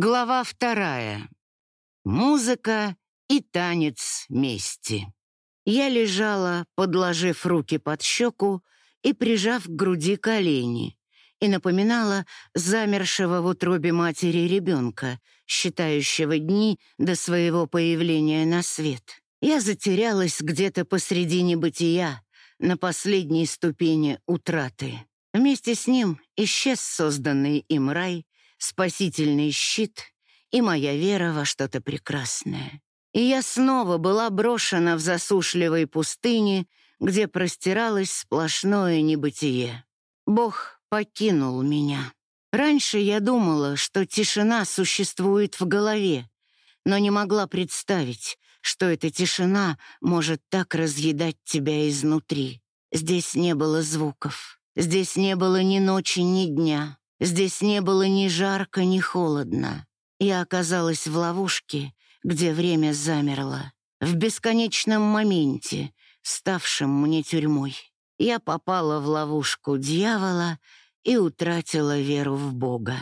Глава вторая. Музыка и танец мести. Я лежала, подложив руки под щеку и прижав к груди колени, и напоминала замершего в утробе матери ребенка, считающего дни до своего появления на свет. Я затерялась где-то посредине бытия, на последней ступени утраты. Вместе с ним исчез созданный им рай, спасительный щит и моя вера во что-то прекрасное. И я снова была брошена в засушливой пустыне, где простиралось сплошное небытие. Бог покинул меня. Раньше я думала, что тишина существует в голове, но не могла представить, что эта тишина может так разъедать тебя изнутри. Здесь не было звуков, здесь не было ни ночи, ни дня. Здесь не было ни жарко, ни холодно. Я оказалась в ловушке, где время замерло, в бесконечном моменте, ставшем мне тюрьмой. Я попала в ловушку дьявола и утратила веру в Бога.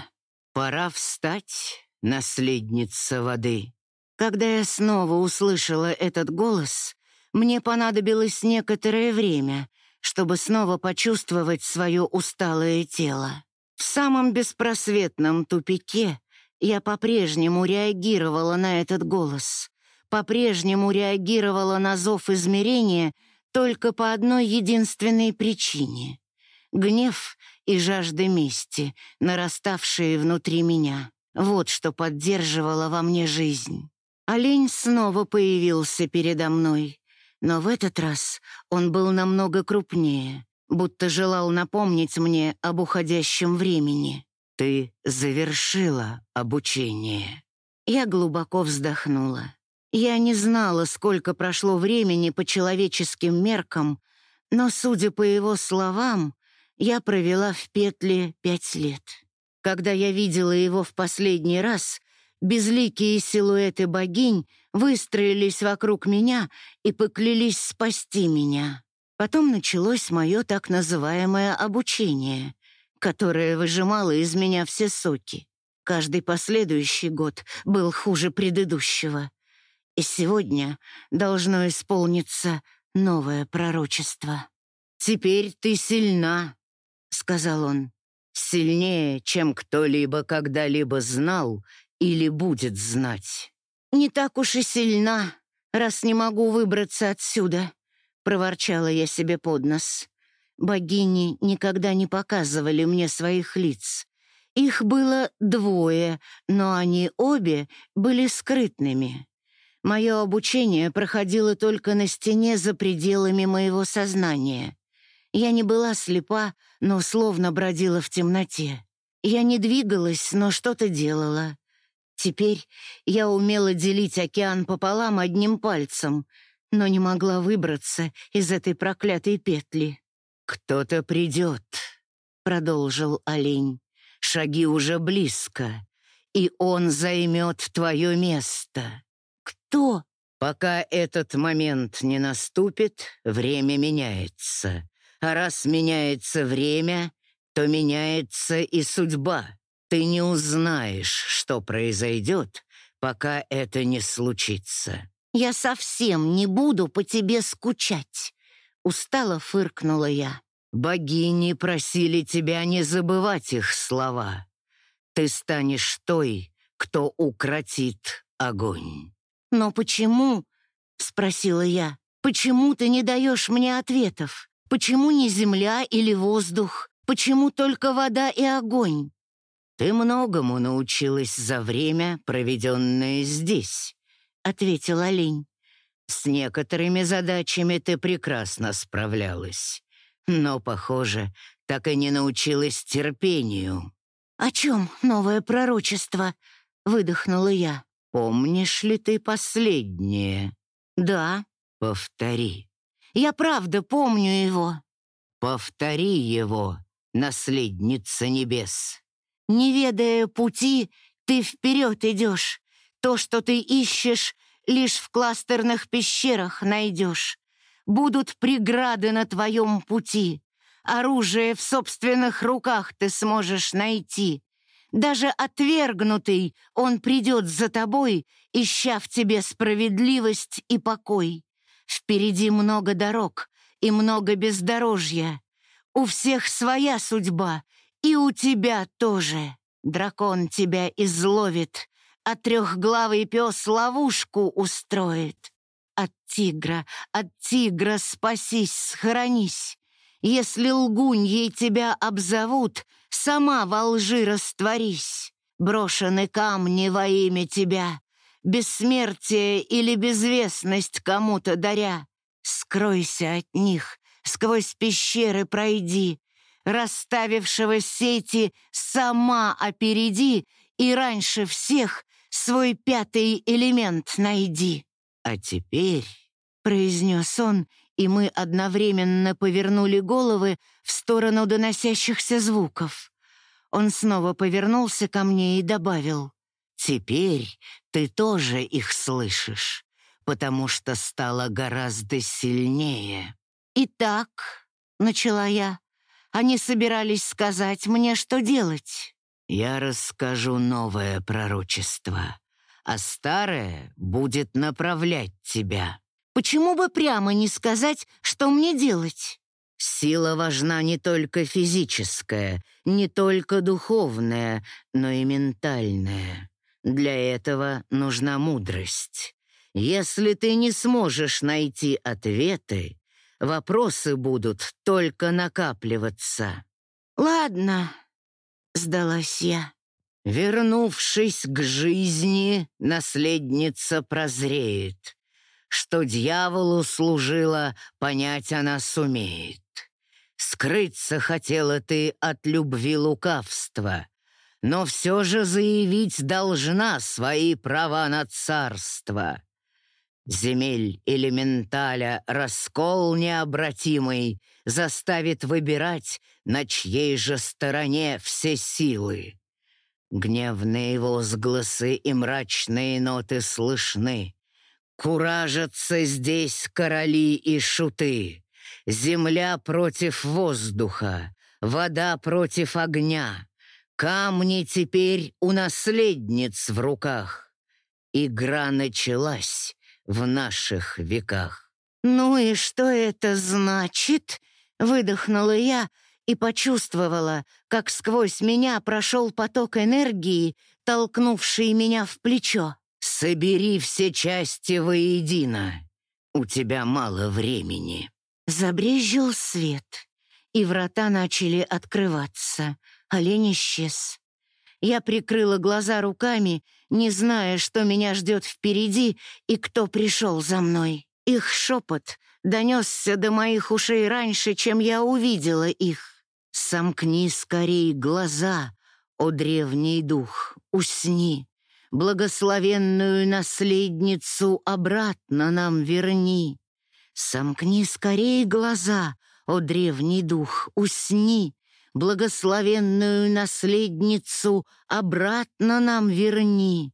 Пора встать, наследница воды. Когда я снова услышала этот голос, мне понадобилось некоторое время, чтобы снова почувствовать свое усталое тело. В самом беспросветном тупике я по-прежнему реагировала на этот голос, по-прежнему реагировала на зов измерения только по одной единственной причине — гнев и жажда мести, нараставшие внутри меня. Вот что поддерживало во мне жизнь. Олень снова появился передо мной, но в этот раз он был намного крупнее, будто желал напомнить мне об уходящем времени. «Ты завершила обучение». Я глубоко вздохнула. Я не знала, сколько прошло времени по человеческим меркам, но, судя по его словам, я провела в петле пять лет. Когда я видела его в последний раз, безликие силуэты богинь выстроились вокруг меня и поклялись спасти меня. Потом началось мое так называемое обучение, которое выжимало из меня все соки. Каждый последующий год был хуже предыдущего. И сегодня должно исполниться новое пророчество. «Теперь ты сильна», — сказал он, — «сильнее, чем кто-либо когда-либо знал или будет знать». «Не так уж и сильна, раз не могу выбраться отсюда», проворчала я себе под нос. Богини никогда не показывали мне своих лиц. Их было двое, но они обе были скрытными. Мое обучение проходило только на стене за пределами моего сознания. Я не была слепа, но словно бродила в темноте. Я не двигалась, но что-то делала. Теперь я умела делить океан пополам одним пальцем — но не могла выбраться из этой проклятой петли. «Кто-то придет», — продолжил олень. «Шаги уже близко, и он займет твое место». «Кто?» «Пока этот момент не наступит, время меняется. А раз меняется время, то меняется и судьба. Ты не узнаешь, что произойдет, пока это не случится». Я совсем не буду по тебе скучать», — устало фыркнула я. «Богини просили тебя не забывать их слова. Ты станешь той, кто укротит огонь». «Но почему?» — спросила я. «Почему ты не даешь мне ответов? Почему не земля или воздух? Почему только вода и огонь?» «Ты многому научилась за время, проведенное здесь», ответил олень. «С некоторыми задачами ты прекрасно справлялась, но, похоже, так и не научилась терпению». «О чем новое пророчество?» — выдохнула я. «Помнишь ли ты последнее?» «Да». «Повтори». «Я правда помню его». «Повтори его, наследница небес». «Не ведая пути, ты вперед идешь, то, что ты ищешь, лишь в кластерных пещерах найдешь. Будут преграды на твоем пути. Оружие в собственных руках ты сможешь найти. Даже отвергнутый он придет за тобой, ища в тебе справедливость и покой. Впереди много дорог и много бездорожья. У всех своя судьба, и у тебя тоже. Дракон тебя изловит, а трехглавый пес ловушку устроит. От тигра, от тигра спасись, схоронись. Если лгуньей тебя обзовут, сама во лжи растворись. Брошены камни во имя тебя, бессмертие или безвестность кому-то даря. Скройся от них, сквозь пещеры пройди, расставившего сети сама опереди и раньше всех свой пятый элемент найди. А теперь, — произнес он, и мы одновременно повернули головы в сторону доносящихся звуков. Он снова повернулся ко мне и добавил, «Теперь ты тоже их слышишь, потому что стала гораздо сильнее». «Итак», — начала я, — «они собирались сказать мне, что делать». «Я расскажу новое пророчество, а старое будет направлять тебя». «Почему бы прямо не сказать, что мне делать?» Сила важна не только физическая, не только духовная, но и ментальная. Для этого нужна мудрость. Если ты не сможешь найти ответы, вопросы будут только накапливаться. «Ладно», — сдалась я. Вернувшись к жизни, наследница прозреет. Что дьяволу служила, понять она сумеет. Скрыться хотела ты от любви лукавства, но все же заявить должна свои права на царство. Земель элементаля раскол необратимый заставит выбирать, на чьей же стороне все силы. Гневные возгласы и мрачные ноты слышны. Куражатся здесь короли и шуты. Земля против воздуха, вода против огня. Камни теперь у наследниц в руках. Игра началась в наших веках. «Ну и что это значит?» — выдохнула я и почувствовала, как сквозь меня прошел поток энергии, толкнувший меня в плечо. «Собери все части воедино. У тебя мало времени». Забрезжил свет, и врата начали открываться. Олень исчез. Я прикрыла глаза руками, не зная, что меня ждет впереди и кто пришел за мной. Их шепот донесся до моих ушей раньше, чем я увидела их. «Сомкни скорей глаза, о древний дух, усни, благословенную наследницу обратно нам верни». Сомкни скорее глаза, о древний дух, усни, Благословенную наследницу обратно нам верни.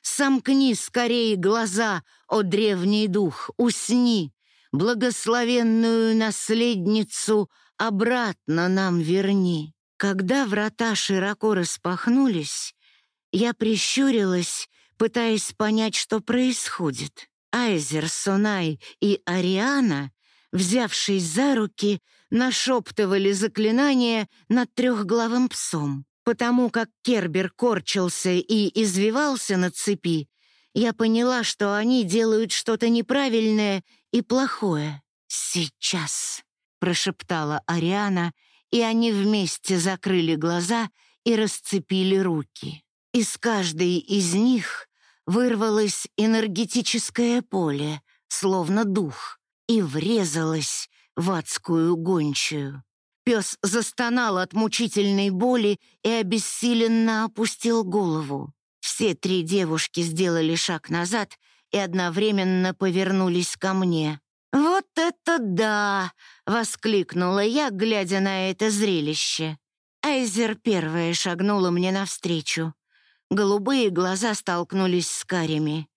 Сомкни скорее глаза, о древний дух, усни, Благословенную наследницу обратно нам верни. Когда врата широко распахнулись, я прищурилась, пытаясь понять, что происходит. Айзер, Сунай и Ариана, взявшись за руки, нашептывали заклинания над трехглавым псом. Потому как Кербер корчился и извивался на цепи, я поняла, что они делают что-то неправильное и плохое. «Сейчас», — прошептала Ариана, и они вместе закрыли глаза и расцепили руки. Из каждой из них вырвалось энергетическое поле, словно дух, и врезалось в адскую гончую. Пес застонал от мучительной боли и обессиленно опустил голову. Все три девушки сделали шаг назад и одновременно повернулись ко мне. «Вот это да!» — воскликнула я, глядя на это зрелище. Айзер первая шагнула мне навстречу. Голубые глаза столкнулись с карими.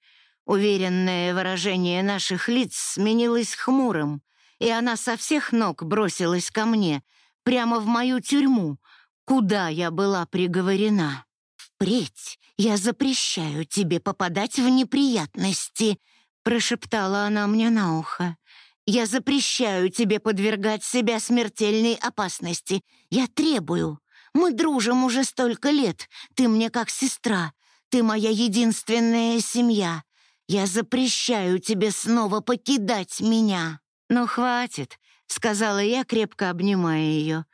Уверенное выражение наших лиц сменилось хмурым, и она со всех ног бросилась ко мне, прямо в мою тюрьму, куда я была приговорена. «Впредь я запрещаю тебе попадать в неприятности», прошептала она мне на ухо. «Я запрещаю тебе подвергать себя смертельной опасности. Я требую. Мы дружим уже столько лет. Ты мне как сестра. Ты моя единственная семья. Я запрещаю тебе снова покидать меня». «Ну, хватит», — сказала я, крепко обнимая ее.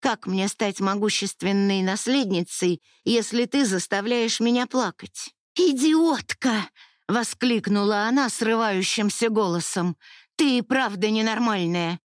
«Как мне стать могущественной наследницей, если ты заставляешь меня плакать?» «Идиотка!» — воскликнула она срывающимся голосом. «Ты и правда ненормальная.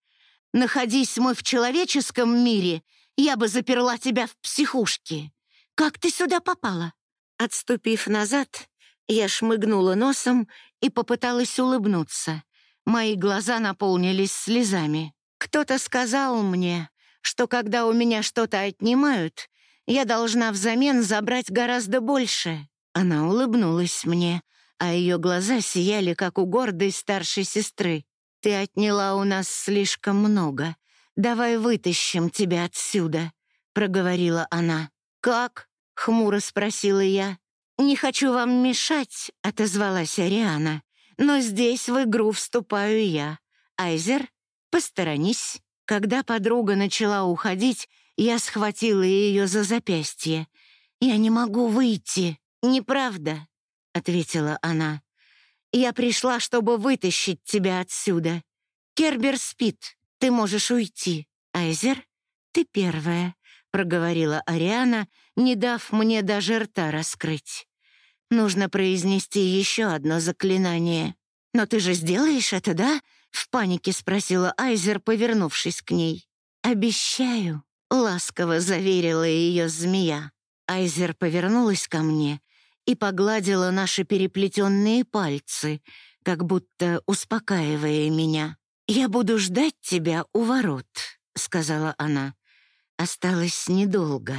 Находись мы в человеческом мире, я бы заперла тебя в психушке. Как ты сюда попала?» Отступив назад, я шмыгнула носом и попыталась улыбнуться. Мои глаза наполнились слезами. Кто-то сказал мне, что когда у меня что-то отнимают, я должна взамен забрать гораздо больше. Она улыбнулась мне, а ее глаза сияли, как у гордой старшей сестры. «Ты отняла у нас слишком много. Давай вытащим тебя отсюда», — проговорила она. «Как?» — хмуро спросила я. «Не хочу вам мешать», — отозвалась Ариана. Но здесь в игру вступаю я. Айзер, посторонись. Когда подруга начала уходить, я схватила ее за запястье. «Я не могу выйти. Неправда», — ответила она. «Я пришла, чтобы вытащить тебя отсюда. Кербер спит. Ты можешь уйти. Айзер, ты первая», — проговорила Ариана, не дав мне даже рта раскрыть. Нужно произнести еще одно заклинание. «Но ты же сделаешь это, да?» — в панике спросила Айзер, повернувшись к ней. «Обещаю», — ласково заверила ее змея. Айзер повернулась ко мне и погладила наши переплетенные пальцы, как будто успокаивая меня. «Я буду ждать тебя у ворот», — сказала она. Осталось недолго.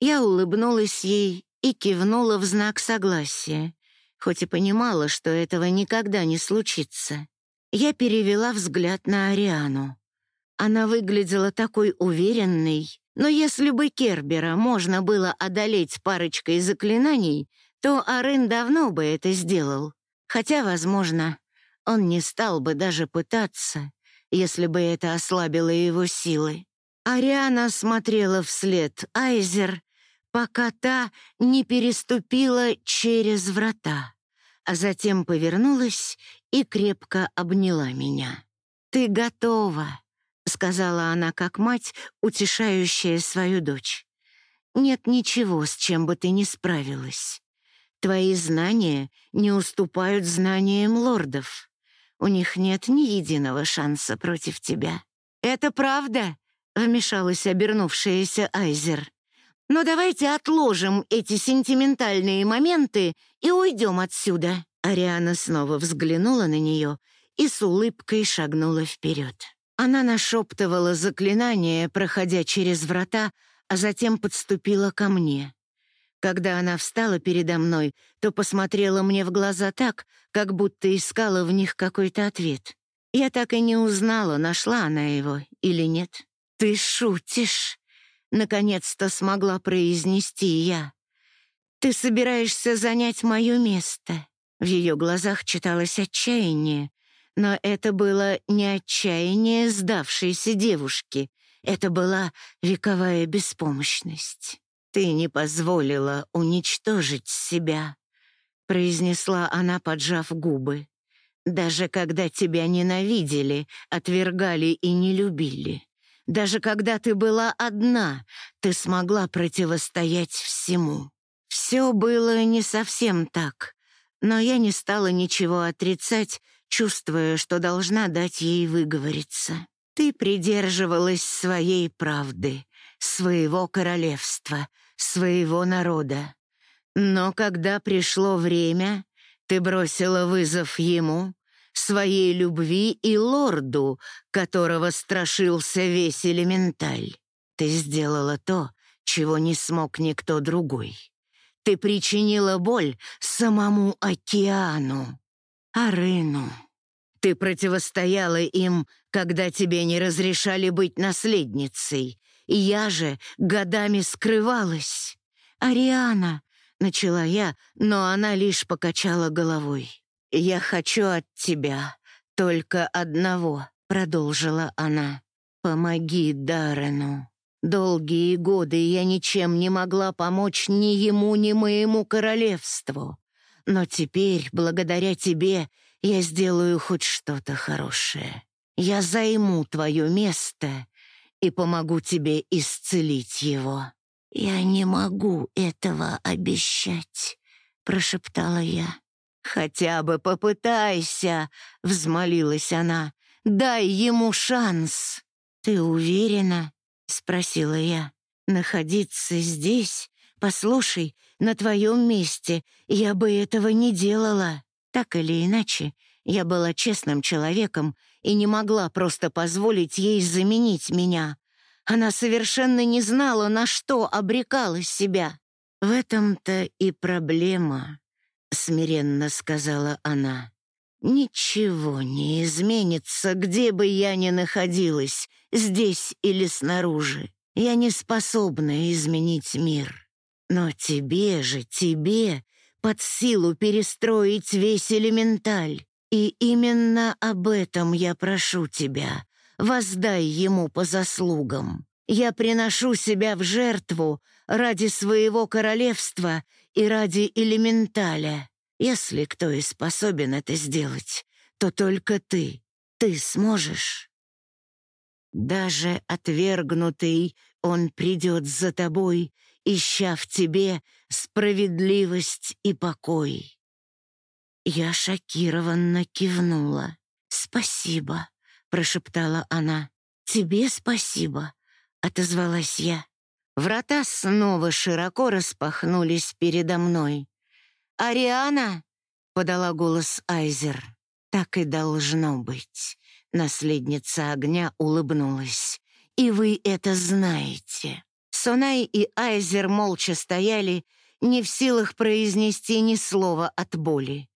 Я улыбнулась ей и кивнула в знак согласия, хоть и понимала, что этого никогда не случится. Я перевела взгляд на Ариану. Она выглядела такой уверенной, но если бы Кербера можно было одолеть парочкой заклинаний, то Арен давно бы это сделал. Хотя, возможно, он не стал бы даже пытаться, если бы это ослабило его силы. Ариана смотрела вслед Айзер, пока та не переступила через врата, а затем повернулась и крепко обняла меня. «Ты готова», — сказала она как мать, утешающая свою дочь. «Нет ничего, с чем бы ты не справилась. Твои знания не уступают знаниям лордов. У них нет ни единого шанса против тебя». «Это правда?» — вмешалась обернувшаяся Айзер. Но давайте отложим эти сентиментальные моменты и уйдем отсюда». Ариана снова взглянула на нее и с улыбкой шагнула вперед. Она нашептывала заклинание, проходя через врата, а затем подступила ко мне. Когда она встала передо мной, то посмотрела мне в глаза так, как будто искала в них какой-то ответ. Я так и не узнала, нашла она его или нет. «Ты шутишь?» Наконец-то смогла произнести я. «Ты собираешься занять мое место?» В ее глазах читалось отчаяние, но это было не отчаяние сдавшейся девушки, это была вековая беспомощность. «Ты не позволила уничтожить себя», — произнесла она, поджав губы. «Даже когда тебя ненавидели, отвергали и не любили. Даже когда ты была одна, ты смогла противостоять всему. Все было не совсем так, но я не стала ничего отрицать, чувствуя, что должна дать ей выговориться. Ты придерживалась своей правды, своего королевства, своего народа. Но когда пришло время, ты бросила вызов ему, своей любви и лорду, которого страшился весь элементаль. Ты сделала то, чего не смог никто другой. Ты причинила боль самому океану, Арыну. Ты противостояла им, когда тебе не разрешали быть наследницей. И я же годами скрывалась. Ариана, начала я, но она лишь покачала головой. «Я хочу от тебя только одного», — продолжила она. «Помоги Даррену. Долгие годы я ничем не могла помочь ни ему, ни моему королевству. Но теперь, благодаря тебе, я сделаю хоть что-то хорошее. Я займу твое место и помогу тебе исцелить его». «Я не могу этого обещать», — прошептала я. «Хотя бы попытайся», — взмолилась она. «Дай ему шанс». «Ты уверена?» — спросила я. «Находиться здесь? Послушай, на твоем месте я бы этого не делала. Так или иначе, я была честным человеком и не могла просто позволить ей заменить меня. Она совершенно не знала, на что обрекала себя. «В этом-то и проблема», — смиренно сказала она. «Ничего не изменится, где бы я ни находилась, здесь или снаружи. Я не способна изменить мир. Но тебе же, тебе, под силу перестроить весь элементаль. И именно об этом я прошу тебя воздай ему по заслугам. Я приношу себя в жертву ради своего королевства и ради элементаля. Если кто и способен это сделать, то только ты. Ты сможешь. Даже отвергнутый он придет за тобой, ища в тебе справедливость и покой. Я шокированно кивнула. «Спасибо» прошептала она. «Тебе спасибо», — отозвалась я. Врата снова широко распахнулись передо мной. «Ариана!» — подала голос Айзер. «Так и должно быть». Наследница огня улыбнулась. «И вы это знаете». Сонай и Айзер молча стояли, не в силах произнести ни слова от боли.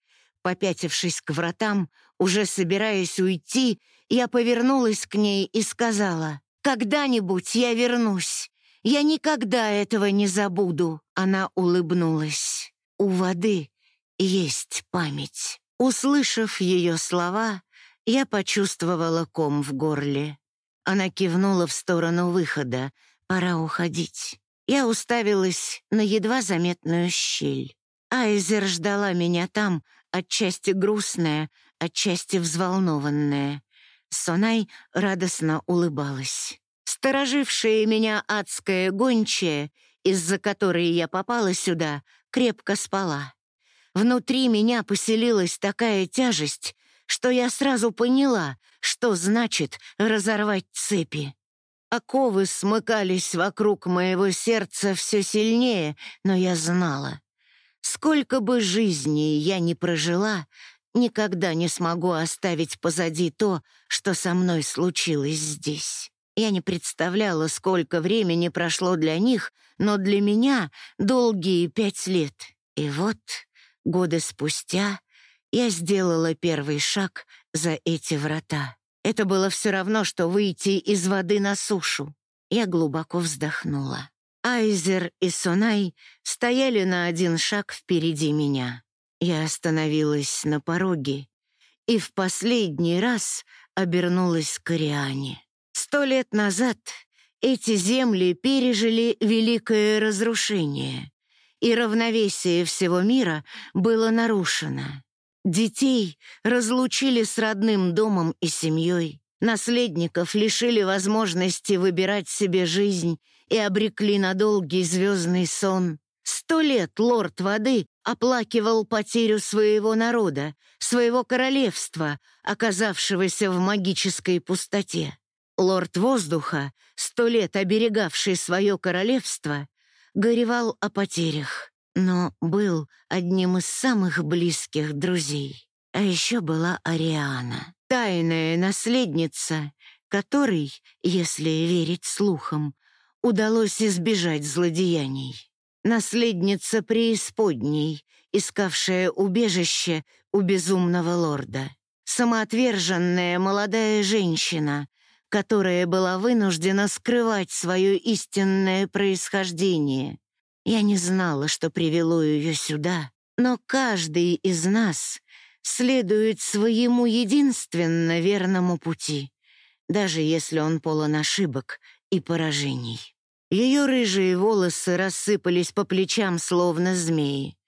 Попятившись к вратам, уже собираясь уйти, я повернулась к ней и сказала, «Когда-нибудь я вернусь. Я никогда этого не забуду». Она улыбнулась. «У воды есть память». Услышав ее слова, я почувствовала ком в горле. Она кивнула в сторону выхода. «Пора уходить». Я уставилась на едва заметную щель. Айзер ждала меня там, отчасти грустная, отчасти взволнованная. Сонай радостно улыбалась. Сторожившая меня адская гончая, из-за которой я попала сюда, крепко спала. Внутри меня поселилась такая тяжесть, что я сразу поняла, что значит разорвать цепи. Оковы смыкались вокруг моего сердца все сильнее, но я знала. Сколько бы жизней я ни прожила, Никогда не смогу оставить позади то, что со мной случилось здесь. Я не представляла, сколько времени прошло для них, но для меня долгие пять лет. И вот, годы спустя, я сделала первый шаг за эти врата. Это было все равно, что выйти из воды на сушу. Я глубоко вздохнула. Айзер и Сонай стояли на один шаг впереди меня. Я остановилась на пороге и в последний раз обернулась к Ариане. Сто лет назад эти земли пережили великое разрушение, и равновесие всего мира было нарушено. Детей разлучили с родным домом и семьей, наследников лишили возможности выбирать себе жизнь и обрекли на долгий звездный сон. Сто лет лорд воды оплакивал потерю своего народа, своего королевства, оказавшегося в магической пустоте. Лорд воздуха, сто лет оберегавший свое королевство, горевал о потерях, но был одним из самых близких друзей. А еще была Ариана, тайная наследница, которой, если верить слухам, удалось избежать злодеяний наследница преисподней, искавшая убежище у безумного лорда, самоотверженная молодая женщина, которая была вынуждена скрывать свое истинное происхождение. Я не знала, что привело ее сюда, но каждый из нас следует своему единственно верному пути, даже если он полон ошибок и поражений. Ее рыжие волосы рассыпались по плечам, словно змеи.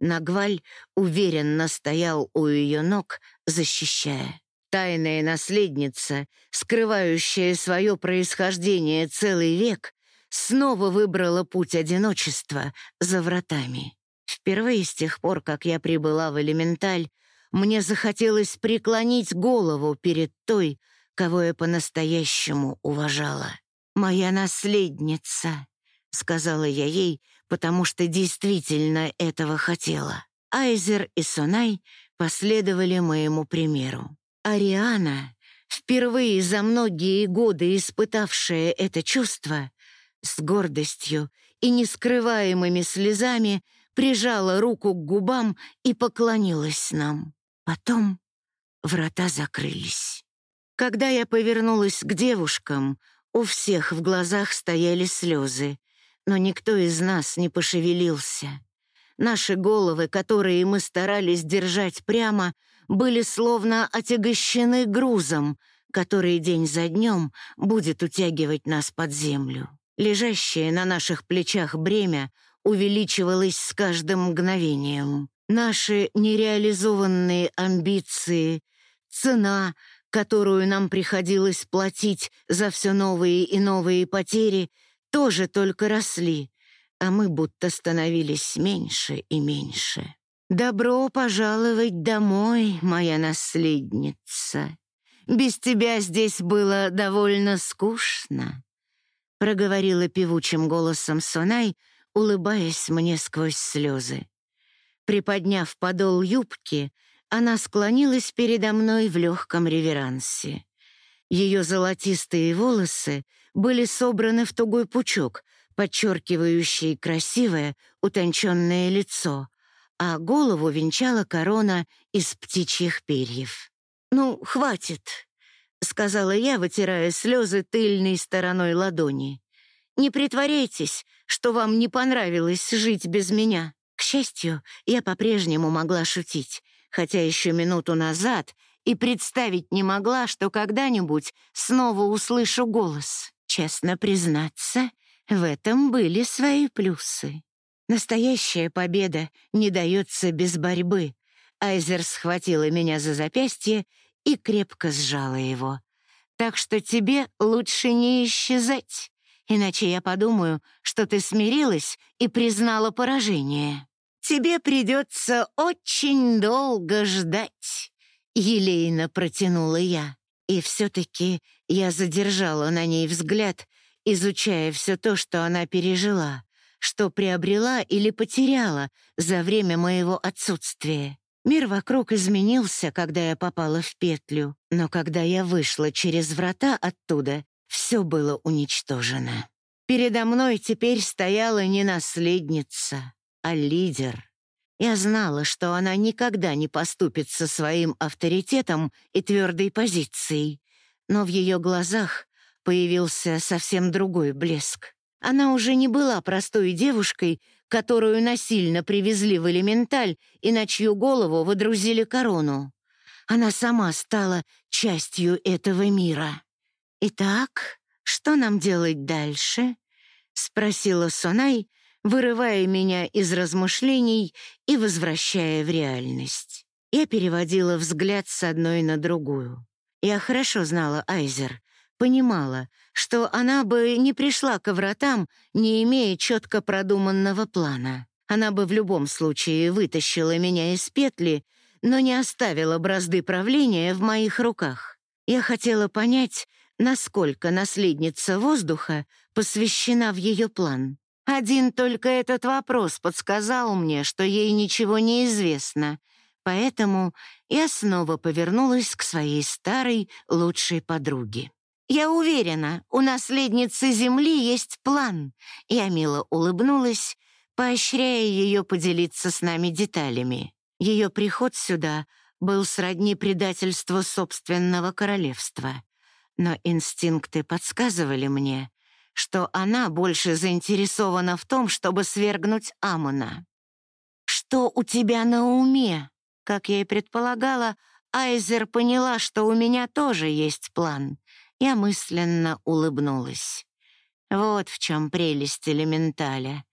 Нагваль уверенно стоял у ее ног, защищая. Тайная наследница, скрывающая свое происхождение целый век, снова выбрала путь одиночества за вратами. Впервые с тех пор, как я прибыла в элементаль, мне захотелось преклонить голову перед той, кого я по-настоящему уважала. «Моя наследница», — сказала я ей, потому что действительно этого хотела. Айзер и Сонай последовали моему примеру. Ариана, впервые за многие годы испытавшая это чувство, с гордостью и нескрываемыми слезами прижала руку к губам и поклонилась нам. Потом врата закрылись. Когда я повернулась к девушкам, у всех в глазах стояли слезы, но никто из нас не пошевелился. Наши головы, которые мы старались держать прямо, были словно отягощены грузом, который день за днем будет утягивать нас под землю. Лежащее на наших плечах бремя увеличивалось с каждым мгновением. Наши нереализованные амбиции, цена, которую нам приходилось платить за все новые и новые потери, тоже только росли, а мы будто становились меньше и меньше. «Добро пожаловать домой, моя наследница. Без тебя здесь было довольно скучно», — проговорила певучим голосом Сонай, улыбаясь мне сквозь слезы. Приподняв подол юбки, она склонилась передо мной в легком реверансе. Ее золотистые волосы были собраны в тугой пучок, подчеркивающий красивое, утонченное лицо, а голову венчала корона из птичьих перьев. «Ну, хватит», — сказала я, вытирая слезы тыльной стороной ладони. «Не притворяйтесь, что вам не понравилось жить без меня». К счастью, я по-прежнему могла шутить, хотя еще минуту назад и представить не могла, что когда-нибудь снова услышу голос. Честно признаться, в этом были свои плюсы. Настоящая победа не дается без борьбы. Айзер схватила меня за запястье и крепко сжала его. Так что тебе лучше не исчезать, иначе я подумаю, что ты смирилась и признала поражение. Тебе придется очень долго ждать, елейно протянула я. И все-таки я задержала на ней взгляд, изучая все то, что она пережила, что приобрела или потеряла за время моего отсутствия. Мир вокруг изменился, когда я попала в петлю, но когда я вышла через врата оттуда, все было уничтожено. Передо мной теперь стояла не наследница, а лидер. Я знала, что она никогда не поступит со своим авторитетом и твердой позицией, но в ее глазах появился совсем другой блеск. Она уже не была простой девушкой, которую насильно привезли в элементаль и на чью голову водрузили корону. Она сама стала частью этого мира. «Итак, что нам делать дальше?» — спросила Сонай, вырывая меня из размышлений и возвращая в реальность. Я переводила взгляд с одной на другую. Я хорошо знала Айзер, понимала, что она бы не пришла к вратам, не имея четко продуманного плана. Она бы в любом случае вытащила меня из петли, но не оставила бразды правления в моих руках. Я хотела понять, насколько наследница воздуха посвящена в ее план. Один только этот вопрос подсказал мне, что ей ничего не известно, поэтому я снова повернулась к своей старой лучшей подруге. «Я уверена, у наследницы Земли есть план». Я мило улыбнулась, поощряя ее поделиться с нами деталями. Ее приход сюда был сродни предательству собственного королевства. Но инстинкты подсказывали мне, что она больше заинтересована в том, чтобы свергнуть Амона. «Что у тебя на уме?» Как я и предполагала, Айзер поняла, что у меня тоже есть план. Я мысленно улыбнулась. Вот в чем прелесть элементаля.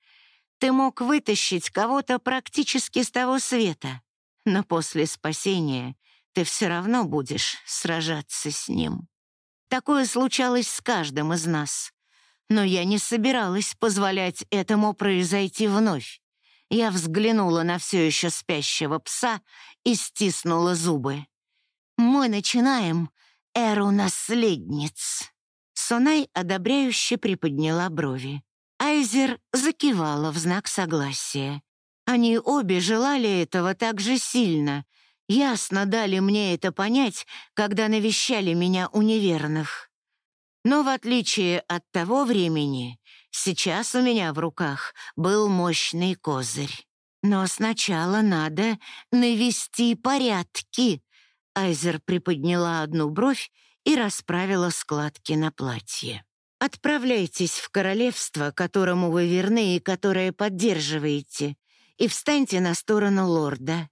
Ты мог вытащить кого-то практически с того света, но после спасения ты все равно будешь сражаться с ним. Такое случалось с каждым из нас. Но я не собиралась позволять этому произойти вновь. Я взглянула на все еще спящего пса и стиснула зубы. «Мы начинаем эру наследниц». Сонай одобряюще приподняла брови. Айзер закивала в знак согласия. Они обе желали этого так же сильно. Ясно дали мне это понять, когда навещали меня у неверных. Но в отличие от того времени, Сейчас у меня в руках был мощный козырь. Но сначала надо навести порядки. Айзер приподняла одну бровь и расправила складки на платье. «Отправляйтесь в королевство, которому вы верны и которое поддерживаете, и встаньте на сторону лорда.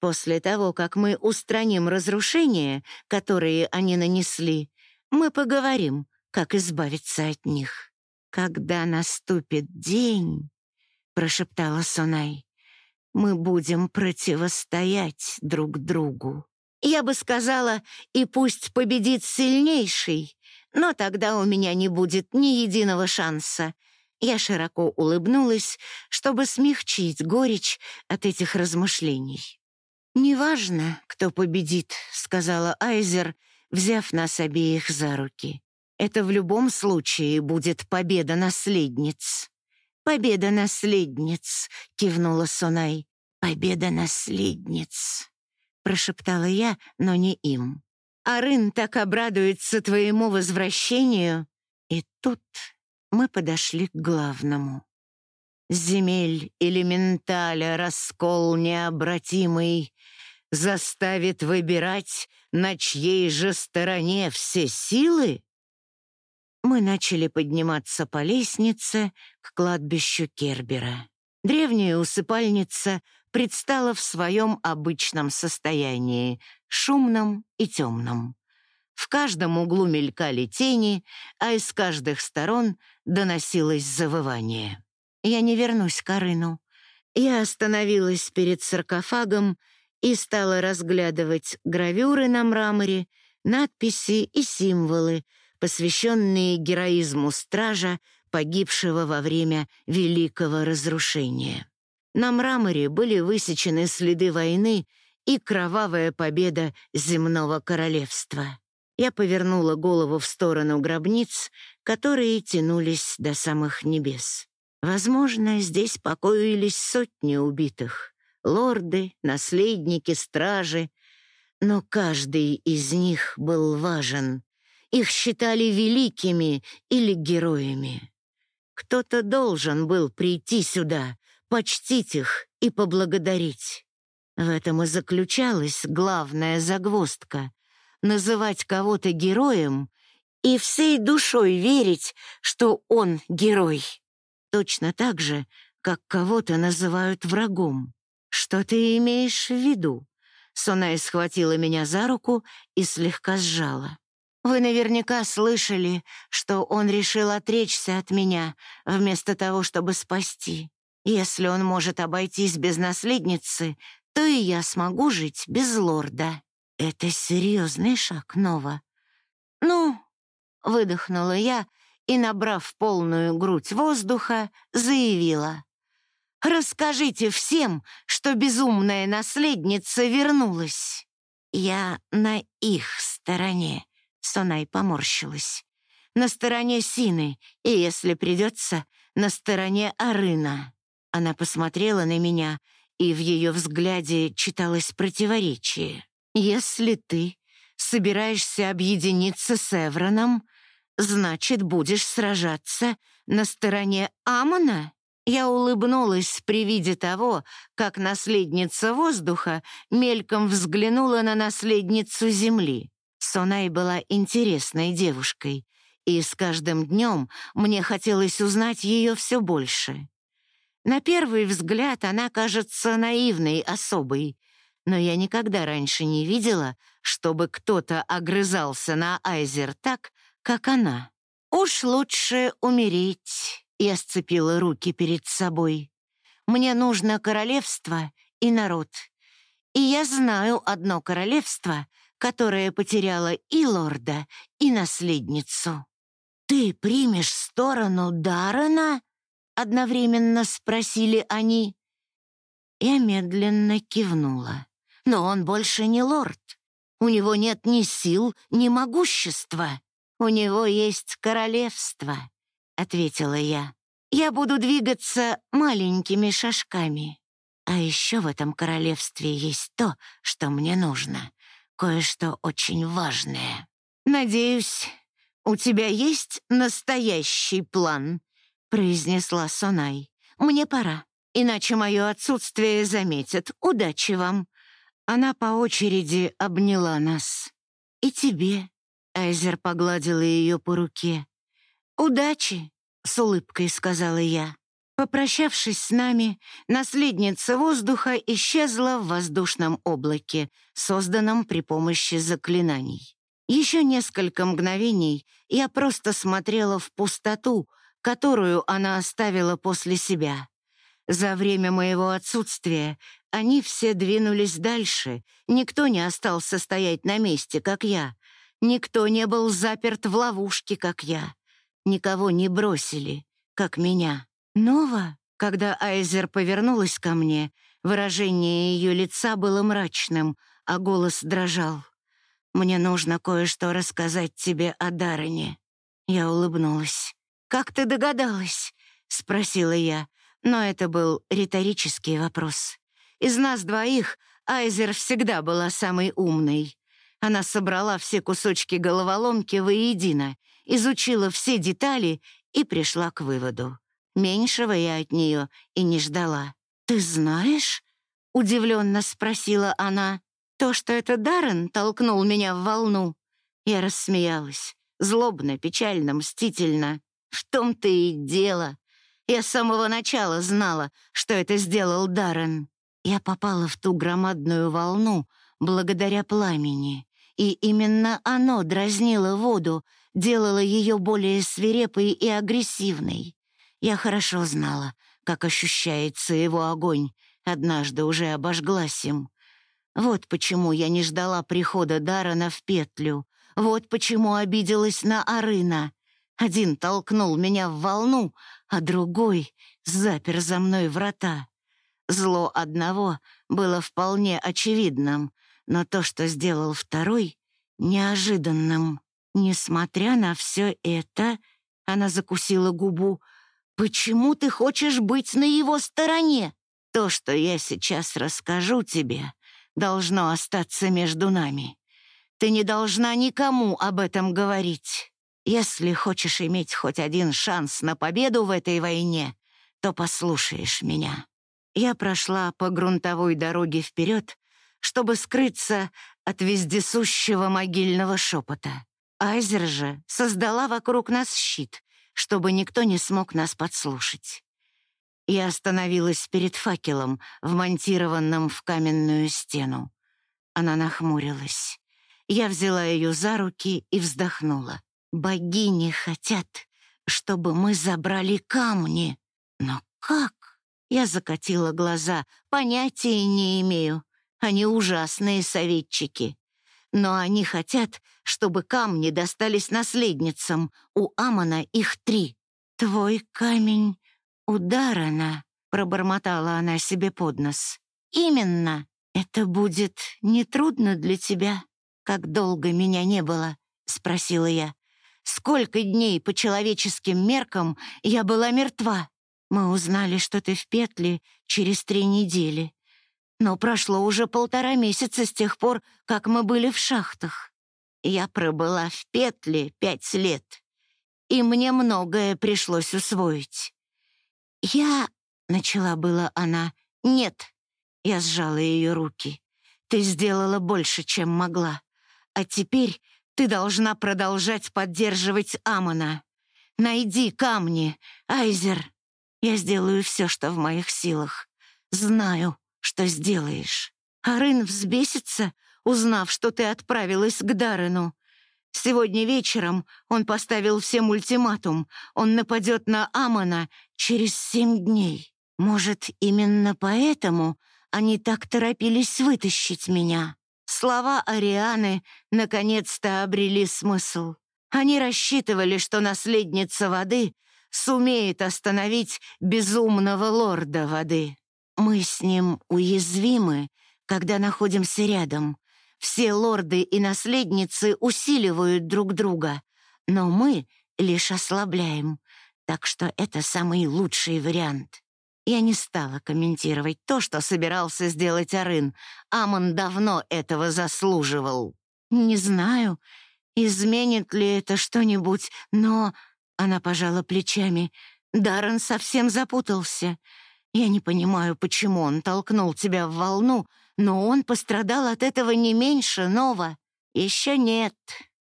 После того, как мы устраним разрушения, которые они нанесли, мы поговорим, как избавиться от них». «Когда наступит день», — прошептала Сонай, «мы будем противостоять друг другу. Я бы сказала, и пусть победит сильнейший, но тогда у меня не будет ни единого шанса». Я широко улыбнулась, чтобы смягчить горечь от этих размышлений. «Неважно, кто победит», — сказала Айзер, взяв нас обеих за руки. Это в любом случае будет победа наследниц. «Победа наследниц», — кивнула Сунай. «Победа наследниц», — прошептала я, но не им. «Арын так обрадуется твоему возвращению». И тут мы подошли к главному. Земель элементаля раскол необратимый заставит выбирать, на чьей же стороне все силы? мы начали подниматься по лестнице к кладбищу Кербера. Древняя усыпальница предстала в своем обычном состоянии, шумном и темном. В каждом углу мелькали тени, а из каждых сторон доносилось завывание. «Я не вернусь к Арыну». Я остановилась перед саркофагом и стала разглядывать гравюры на мраморе, надписи и символы, посвященные героизму стража, погибшего во время Великого Разрушения. На мраморе были высечены следы войны и кровавая победа земного королевства. Я повернула голову в сторону гробниц, которые тянулись до самых небес. Возможно, здесь покоились сотни убитых. Лорды, наследники, стражи. Но каждый из них был важен, их считали великими или героями. Кто-то должен был прийти сюда, почтить их и поблагодарить. В этом и заключалась главная загвоздка — называть кого-то героем и всей душой верить, что он герой. Точно так же, как кого-то называют врагом. Что ты имеешь в виду? Сонай схватила меня за руку и слегка сжала. Вы наверняка слышали, что он решил отречься от меня, вместо того, чтобы спасти. Если он может обойтись без наследницы, то и я смогу жить без лорда. Это серьезный шаг, Нова. Ну, выдохнула я и, набрав полную грудь воздуха, заявила. «Расскажите всем, что безумная наследница вернулась. Я на их стороне». Сонай поморщилась. «На стороне Сины, и, если придется, на стороне Арына». Она посмотрела на меня, и в ее взгляде читалось противоречие. «Если ты собираешься объединиться с Эвроном, значит, будешь сражаться на стороне Амона?» Я улыбнулась при виде того, как наследница воздуха мельком взглянула на наследницу земли. Сонай была интересной девушкой, И с каждым днем мне хотелось узнать ее все больше. На первый взгляд она кажется наивной особой, но я никогда раньше не видела, чтобы кто-то огрызался на Айзер так, как она. «Уж лучше умереть», — я сцепила руки перед собой. «Мне нужно королевство и народ. И я знаю одно королевство, которое потеряло и лорда, и наследницу». «Ты примешь сторону Даррена?» — одновременно спросили они. Я медленно кивнула. «Но он больше не лорд. У него нет ни сил, ни могущества. У него есть королевство», — ответила я. «Я буду двигаться маленькими шажками. А еще в этом королевстве есть то, что мне нужно. Кое-что очень важное. Надеюсь, у тебя есть настоящий план?» произнесла Сонай. «Мне пора, иначе мое отсутствие заметят. Удачи вам!» Она по очереди обняла нас. «И тебе», — Айзер погладила ее по руке. «Удачи», — с улыбкой сказала я. Попрощавшись с нами, наследница воздуха исчезла в воздушном облаке, созданном при помощи заклинаний. Еще несколько мгновений я просто смотрела в пустоту, которую она оставила после себя. За время моего отсутствия они все двинулись дальше, никто не остался стоять на месте, как я, никто не был заперт в ловушке, как я, никого не бросили, как меня. Нова, когда Айзер повернулась ко мне, выражение ее лица было мрачным, а голос дрожал. «Мне нужно кое-что рассказать тебе о Даррене». Я улыбнулась. «Как ты догадалась?» — спросила я, но это был риторический вопрос. Из нас двоих Айзер всегда была самой умной. Она собрала все кусочки головоломки воедино, изучила все детали и пришла к выводу. Меньшего я от нее и не ждала. «Ты знаешь?» — удивленно спросила она. «То, что это Даррен толкнул меня в волну?» Я рассмеялась. Злобно, печально, мстительно. В том-то и дело. Я с самого начала знала, что это сделал Даррен. Я попала в ту громадную волну благодаря пламени, и именно оно дразнило воду, делало ее более свирепой и агрессивной. Я хорошо знала, как ощущается его огонь, однажды уже обожглась им. Вот почему я не ждала прихода Дарана в петлю, вот почему обиделась на Арына. Один толкнул меня в волну, а другой запер за мной врата. Зло одного было вполне очевидным, но то, что сделал второй, неожиданным. Несмотря на все это, она закусила губу. «Почему ты хочешь быть на его стороне? То, что я сейчас расскажу тебе, должно остаться между нами. Ты не должна никому об этом говорить. Если хочешь иметь хоть один шанс на победу в этой войне, то послушаешь меня. Я прошла по грунтовой дороге вперед, чтобы скрыться от вездесущего могильного шепота. Айзер же создала вокруг нас щит, чтобы никто не смог нас подслушать. Я остановилась перед факелом, вмонтированным в каменную стену. Она нахмурилась. Я взяла ее за руки и вздохнула. Богини хотят, чтобы мы забрали камни. Но как? Я закатила глаза. Понятия не имею. Они ужасные советчики. Но они хотят, чтобы камни достались наследницам. У Амона их три. «Твой камень ударана», — пробормотала она себе под нос. «Именно. Это будет нетрудно для тебя, как долго меня не было?» — спросила я. Сколько дней по человеческим меркам я была мертва. Мы узнали, что ты в петле через три недели. Но прошло уже полтора месяца с тех пор, как мы были в шахтах. Я пробыла в петле пять лет, и мне многое пришлось усвоить. Я... — начала была она. «Нет», — я сжала ее руки. «Ты сделала больше, чем могла. А теперь Ты должна продолжать поддерживать Амона. Найди камни, Айзер. Я сделаю все, что в моих силах. Знаю, что сделаешь. Арын взбесится, узнав, что ты отправилась к Даррену. Сегодня вечером он поставил всем ультиматум. Он нападет на Амона через семь дней. Может, именно поэтому они так торопились вытащить меня? Слова Арианы наконец-то обрели смысл. Они рассчитывали, что наследница воды сумеет остановить безумного лорда воды. Мы с ним уязвимы, когда находимся рядом. Все лорды и наследницы усиливают друг друга, но мы лишь ослабляем, так что это самый лучший вариант. Я не стала комментировать то, что собирался сделать Арын. Амон давно этого заслуживал. Не знаю, изменит ли это что-нибудь, но... Она пожала плечами. Даррен совсем запутался. Я не понимаю, почему он толкнул тебя в волну, но он пострадал от этого не меньше, Нова. Еще нет,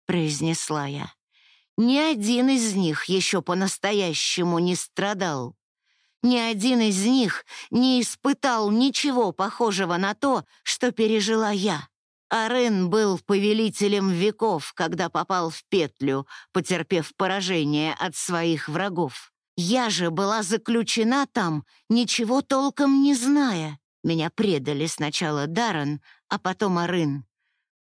произнесла я. Ни один из них еще по-настоящему не страдал. Ни один из них не испытал ничего похожего на то, что пережила я. Арен был повелителем веков, когда попал в петлю, потерпев поражение от своих врагов. Я же была заключена там, ничего толком не зная. Меня предали сначала Даррен, а потом Арын.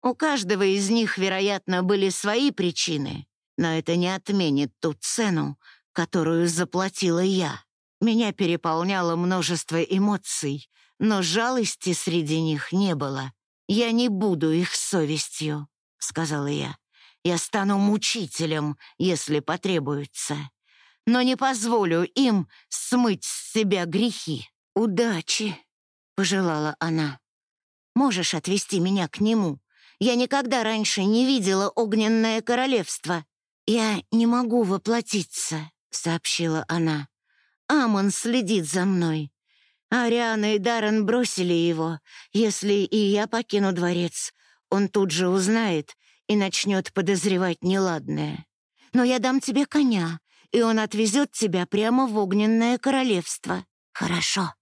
У каждого из них, вероятно, были свои причины, но это не отменит ту цену, которую заплатила я. Меня переполняло множество эмоций, но жалости среди них не было. «Я не буду их совестью», — сказала я. «Я стану мучителем, если потребуется. Но не позволю им смыть с себя грехи. Удачи», — пожелала она. «Можешь отвести меня к нему? Я никогда раньше не видела огненное королевство. Я не могу воплотиться», — сообщила она. «Амон следит за мной. Ариана и Даррен бросили его. Если и я покину дворец, он тут же узнает и начнет подозревать неладное. Но я дам тебе коня, и он отвезет тебя прямо в огненное королевство. Хорошо,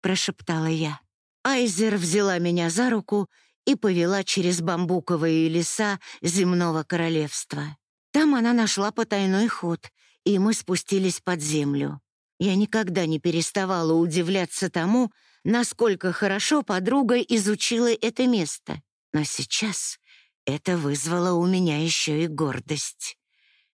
прошептала я. Айзер взяла меня за руку и повела через бамбуковые леса земного королевства. Там она нашла потайной ход, и мы спустились под землю. Я никогда не переставала удивляться тому, насколько хорошо подруга изучила это место. Но сейчас это вызвало у меня еще и гордость.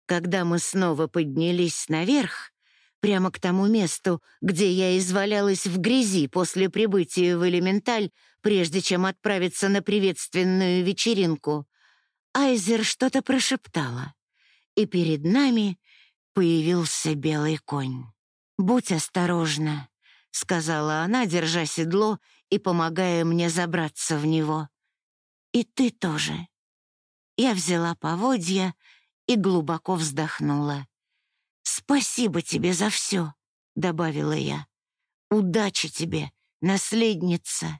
Когда мы снова поднялись наверх, прямо к тому месту, где я извалялась в грязи после прибытия в Элементаль, прежде чем отправиться на приветственную вечеринку, Айзер что-то прошептала, и перед нами появился белый конь. «Будь осторожна», — сказала она, держа седло и помогая мне забраться в него. «И ты тоже». Я взяла поводья и глубоко вздохнула. «Спасибо тебе за все», — добавила я. «Удачи тебе, наследница!»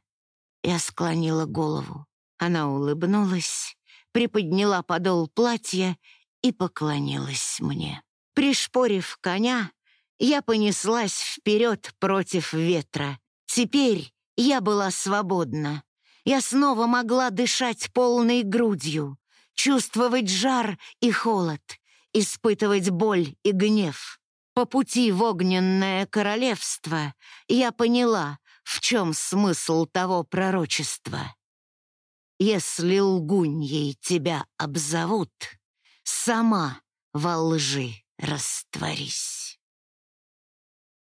Я склонила голову. Она улыбнулась, приподняла подол платья и поклонилась мне. Пришпорив коня, я понеслась вперед против ветра. Теперь я была свободна. Я снова могла дышать полной грудью, чувствовать жар и холод, испытывать боль и гнев. По пути в огненное королевство я поняла, в чем смысл того пророчества. Если лгуньей тебя обзовут, сама во лжи растворись.